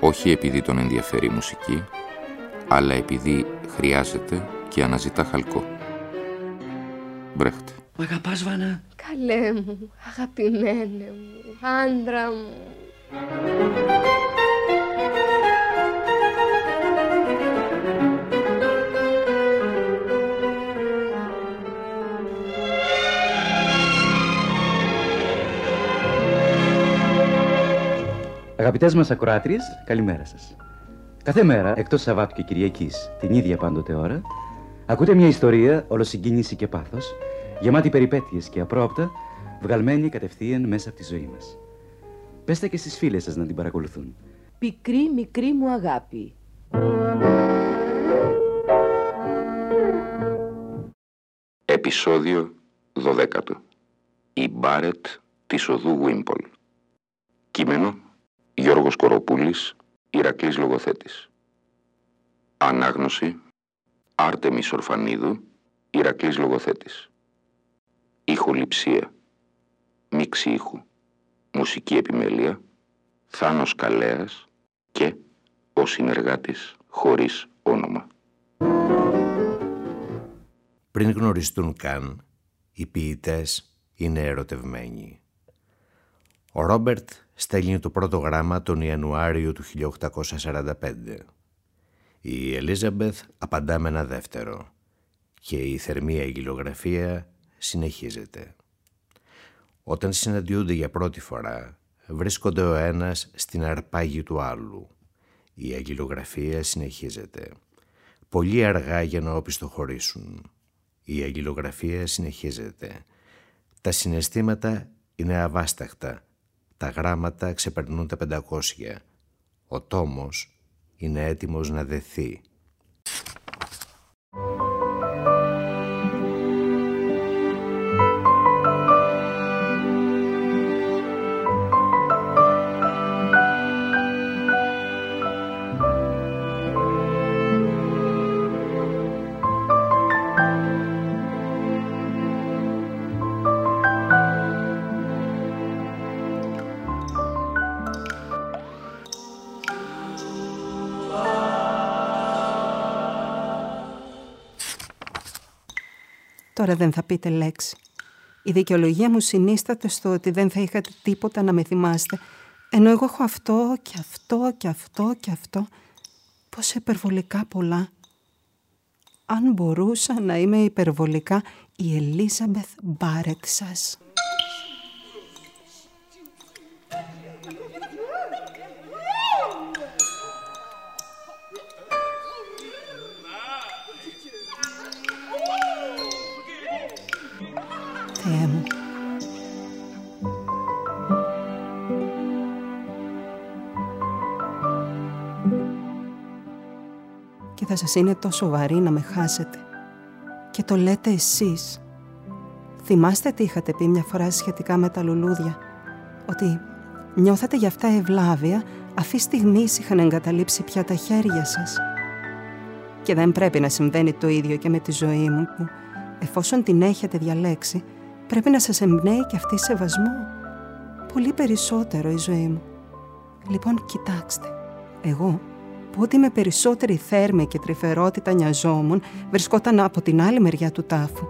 όχι επειδή τον ενδιαφέρει η μουσική, αλλά επειδή χρειάζεται και αναζητά χαλκό. Μπρέχτε. Μ' αγαπάς Βάνα; Καλέ μου, αγαπημένε μου, άντρα μου. Αγαπητές μας ακροάτριες, καλημέρα σας. Κάθε μέρα, εκτός Σαββάτου και Κυριακής, την ίδια πάντοτε ώρα, ακούτε μια ιστορία ολοσυγκίνηση και πάθος, γεμάτη περιπέτειες και απρόπτα, βγαλμένη κατευθείαν μέσα από τη ζωή μας. Πέστε και στις φίλες σας να την παρακολουθούν. Πικρή μικρή μου αγάπη. Επισόδιο 12 Η Μπάρετ της οδού Βίμπολ Κείμενο Γιώργος Κοροπούλης, Ηρακλής Λογοθέτης. Ανάγνωση Άρτεμις Ορφανίδου, Ηρακλής Λογοθέτης. Ηχοληψία Μίξη ήχου Μουσική επιμέλεια Θάνος Καλέας και ο συνεργάτης χωρίς όνομα. Πριν γνωριστούν καν, οι ποιητές είναι ερωτευμένοι. Ο Ρόμπερτ στέλνει το πρώτο γράμμα τον Ιανουάριο του 1845. Η Ελίζαμπεθ απαντά με ένα δεύτερο και η θερμή αγγυλογραφία συνεχίζεται. Όταν συναντιούνται για πρώτη φορά, βρίσκονται ο ένας στην αρπάγη του άλλου. Η αγγυλογραφία συνεχίζεται. Πολύ αργά για να οπισθοχωρήσουν. Η αγγυλογραφία συνεχίζεται. Τα συναισθήματα είναι αβάσταχτα τα γράμματα ξεπερνούν τα 500. Ο τόμος είναι έτοιμος να δεθεί. Τώρα δεν θα πείτε λέξη. Η δικαιολογία μου συνίσταται στο ότι δεν θα είχατε τίποτα να με θυμάστε, ενώ εγώ έχω αυτό και αυτό και αυτό και αυτό. Πώς υπερβολικά πολλά. Αν μπορούσα να είμαι υπερβολικά η Ελίζαμπεθ Μπάρετ σας. Θα σας είναι τόσο βαρύ να με χάσετε. Και το λέτε εσείς. Θυμάστε τι είχατε πει μια φορά σχετικά με τα λουλούδια. Ότι νιώθατε για αυτά ευλάβεια αφή στιγμής είχαν εγκαταλείψει πια τα χέρια σας. Και δεν πρέπει να συμβαίνει το ίδιο και με τη ζωή μου που εφόσον την έχετε διαλέξει πρέπει να σας εμπνέει και αυτή σεβασμό. Πολύ περισσότερο η ζωή μου. Λοιπόν, κοιτάξτε. Εγώ που ότι με περισσότερη θέρμη και τρυφερότητα νοιαζόμουν, βρισκόταν από την άλλη μεριά του τάφου.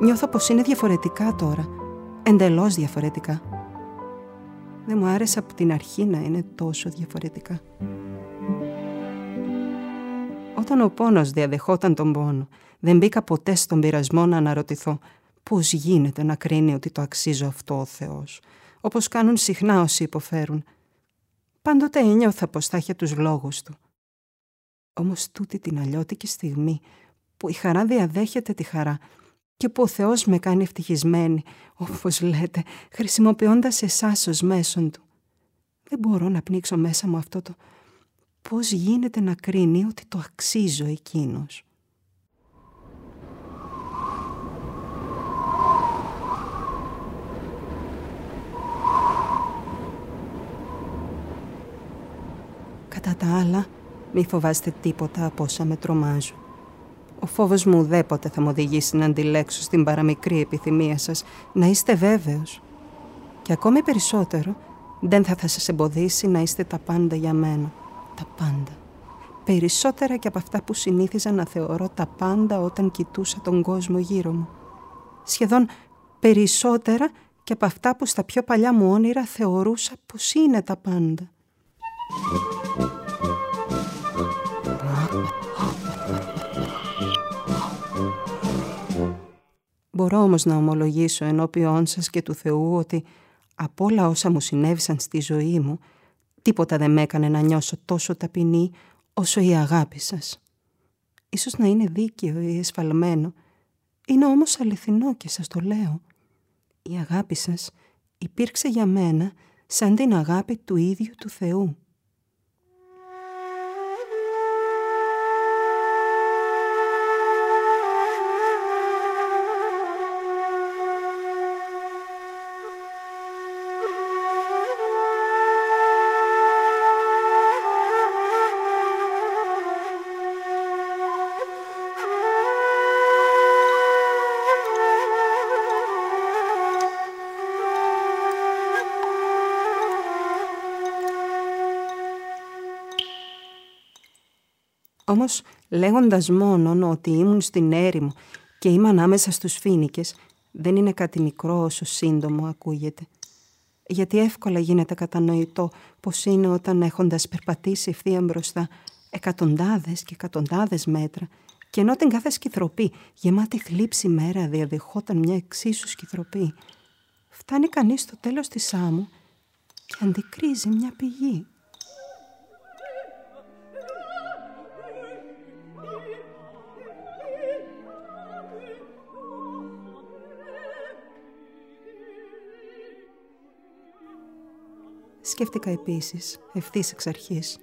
Νιώθω πως είναι διαφορετικά τώρα. Εντελώς διαφορετικά. Δεν μου άρεσε από την αρχή να είναι τόσο διαφορετικά. Όταν ο πόνος διαδεχόταν τον πόνο, δεν μπήκα ποτέ στον πειρασμό να αναρωτηθώ πώς γίνεται να κρίνει ότι το αξίζω αυτό ο Θεός, όπως κάνουν συχνά όσοι υποφέρουν. Πάντοτε ένιωθα πως θα είχε τους λόγους του. Όμως τούτη την αλλιώτικη στιγμή που η χαρά διαδέχεται τη χαρά και που ο Θεός με κάνει ευτυχισμένη, όπως λέτε, χρησιμοποιώντας εσάς ως μέσον του. Δεν μπορώ να πνίξω μέσα μου αυτό το, πώς γίνεται να κρίνει ότι το αξίζω εκείνος. Κατά τα άλλα, μη φοβάστε τίποτα από όσα με τρομάζουν. Ο φόβος μου ουδέποτε θα μου οδηγήσει να αντιλέξω στην παραμικρή επιθυμία σας να είστε βέβαιος. Και ακόμη περισσότερο, δεν θα, θα σας εμποδίσει να είστε τα πάντα για μένα. Τα πάντα. Περισσότερα και από αυτά που συνήθιζα να θεωρώ τα πάντα όταν κοιτούσα τον κόσμο γύρω μου. Σχεδόν περισσότερα και από αυτά που στα πιο παλιά μου όνειρα θεωρούσα πως είναι τα πάντα. Μπορώ όμως να ομολογήσω ενώπιόν σας και του Θεού ότι από όλα όσα μου συνέβησαν στη ζωή μου, τίποτα δεν με έκανε να νιώσω τόσο ταπεινή όσο η αγάπη σας. Ίσως να είναι δίκαιο ή εσφαλμένο, είναι όμως αληθινό και σας το λέω. Η αγάπη σας υπήρξε για μένα σαν την αγάπη του ίδιου του Θεού. Όμως λέγοντας μόνον ότι ήμουν στην έρημο και είμαι ανάμεσα στους φίνικες, δεν είναι κάτι μικρό όσο σύντομο ακούγεται. Γιατί εύκολα γίνεται κατανοητό πως είναι όταν έχοντας περπατήσει ευθεία μπροστά εκατοντάδες και εκατοντάδες μέτρα και ενώ την κάθε σκυθροπή γεμάτη θλίψη μέρα διαδεχόταν μια εξίσου σκυθροπή, φτάνει κανείς στο τέλος της άμμου και αντικρίζει μια πηγή. Σκέφτηκα επίσης, ευθύς εξ αρχής,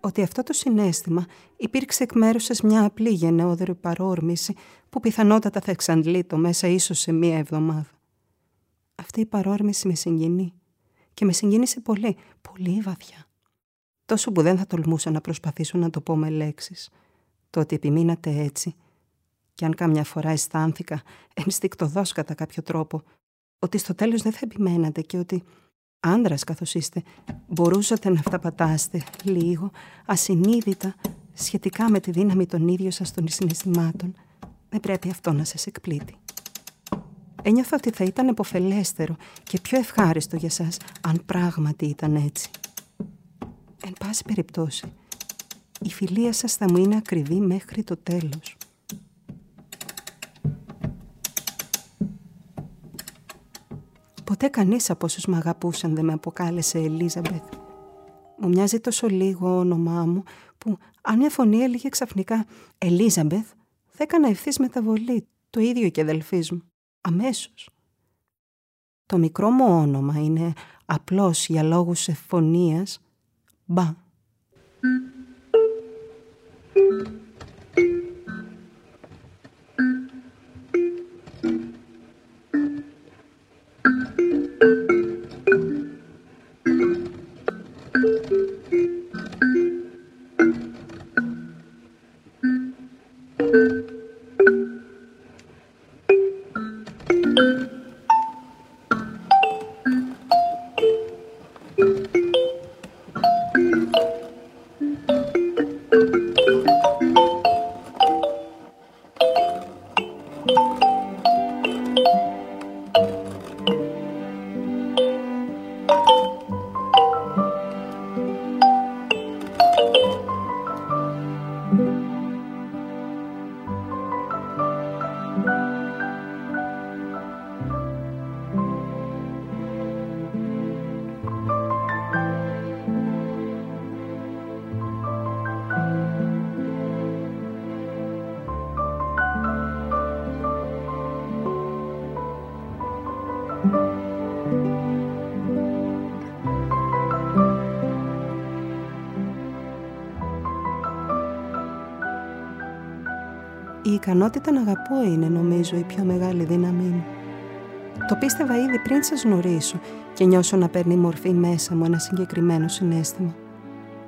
ότι αυτό το συνέστημα υπήρξε εκ μέρους σας μια απλή γενναιόδορη παρόρμηση που πιθανότατα θα εξαντλείτο μέσα ίσως σε μία εβδομάδα. Αυτή η παρόρμηση με συγκινεί και με συγκίνησε πολύ, πολύ βαθιά. Τόσο που δεν θα τολμούσα να προσπαθήσω να το πω με λέξεις. Το ότι επιμείνατε έτσι και αν κάμια φορά αισθάνθηκα ενστικτοδός κατά κάποιο τρόπο ότι στο τέλος δεν θα επιμένατε και ότι άντρας καθώς είστε, μπορούσατε να αυταπατάστε λίγο, ασυνείδητα, σχετικά με τη δύναμη των ίδιων σας των συναισθημάτων, δεν πρέπει αυτό να σας εκπλήττει. Ένιωθα ότι θα ήταν εποφελέστερο και πιο ευχάριστο για σας αν πράγματι ήταν έτσι. Εν πάση περιπτώσει, η φιλία σας θα μου είναι ακριβή μέχρι το τέλος. Ποτέ κανείς από όσους με αγαπούσαν δεν με αποκάλεσε Ελίζαμπεθ. Μου μοιάζει τόσο λίγο όνομά μου που αν μια φωνή έλεγε ξαφνικά Ελίζαμπεθ θα έκανα ευθύς μεταβολή, το ίδιο και αδελφής μου, αμέσως. Το μικρό μου όνομα είναι απλώς για λόγους εφωνίας Μπα. Ικανότητα να αγαπώ είναι νομίζω η πιο μεγάλη δύναμή μου. Το πίστευα ήδη πριν σας γνωρίσω και νιώσω να παίρνει μορφή μέσα μου ένα συγκεκριμένο συνέστημα.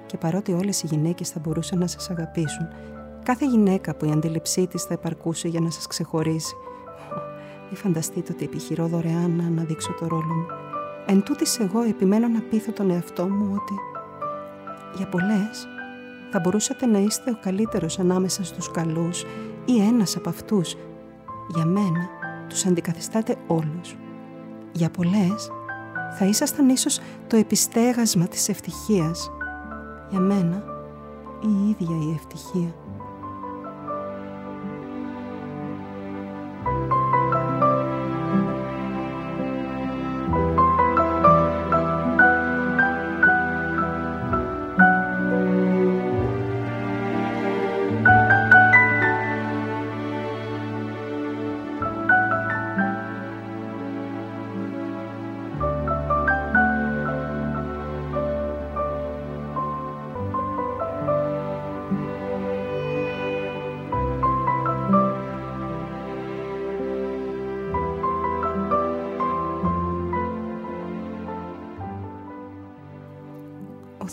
Και παρότι όλες οι γυναίκες θα μπορούσαν να σας αγαπήσουν, κάθε γυναίκα που η αντίληψή της θα επαρκούσε για να σας ξεχωρίσει, μη φανταστείτε ότι επιχειρώ δωρεάν να αναδείξω το ρόλο μου. Εν τούτης εγώ επιμένω να πείθω τον εαυτό μου ότι για πολλές θα μπορούσατε να είστε ο καλύτερος ανάμεσα στους καλούς ή ένας από αυτούς. Για μένα τους αντικαθιστάτε όλους. Για πολλές θα ήσασταν ίσως το επιστέγασμα της ευτυχίας. Για μένα η ίδια η ευτυχία.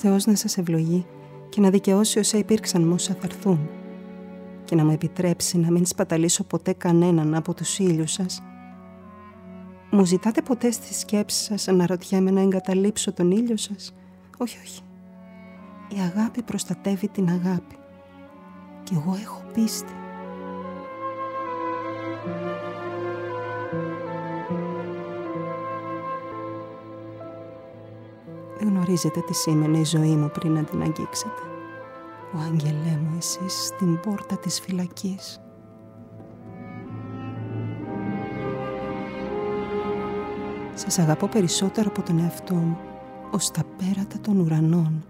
Θεός να σας ευλογεί και να δικαιώσει όσα υπήρξαν μου όσα θα έρθουν και να μου επιτρέψει να μην σπαταλήσω ποτέ κανέναν από τους ήλιους σας. Μου ζητάτε ποτέ στη σκέψη σας αναρωτιέμαι να εγκαταλείψω τον ήλιο σας; Όχι, όχι. Η αγάπη προστατεύει την αγάπη. Και εγώ έχω πίστη. Δεν γνωρίζετε τι σήμαινε η ζωή μου πριν να την αγγίξετε. Ο άγγελέ μου εσείς στην πόρτα της φυλακής. Σας αγαπώ περισσότερο από τον εαυτό μου, ως τα πέρατα των ουρανών.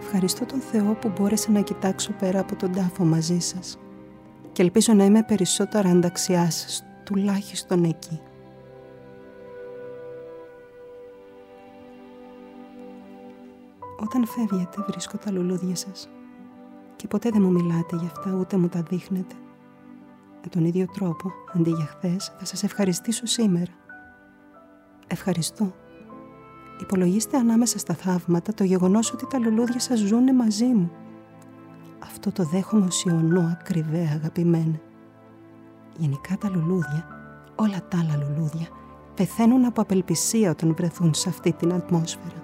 Ευχαριστώ τον Θεό που μπόρεσα να κοιτάξω πέρα από τον τάφο μαζί σας και ελπίζω να είμαι περισσότερο ανταξιάς σας, τουλάχιστον εκεί. Όταν φεύγετε βρίσκω τα λουλούδια σας και ποτέ δεν μου μιλάτε γι' αυτά ούτε μου τα δείχνετε. Με τον ίδιο τρόπο, αντί για χθες, θα σας ευχαριστήσω σήμερα. Ευχαριστώ. Υπολογίστε ανάμεσα στα θαύματα το γεγονός ότι τα λουλούδια σας ζουνε μαζί μου. Αυτό το δέχομαι ως ιονό ακριβέ αγαπημένε. Γενικά τα λουλούδια, όλα τα άλλα λουλούδια, πεθαίνουν από απελπισία όταν βρεθούν σε αυτή την ατμόσφαιρα.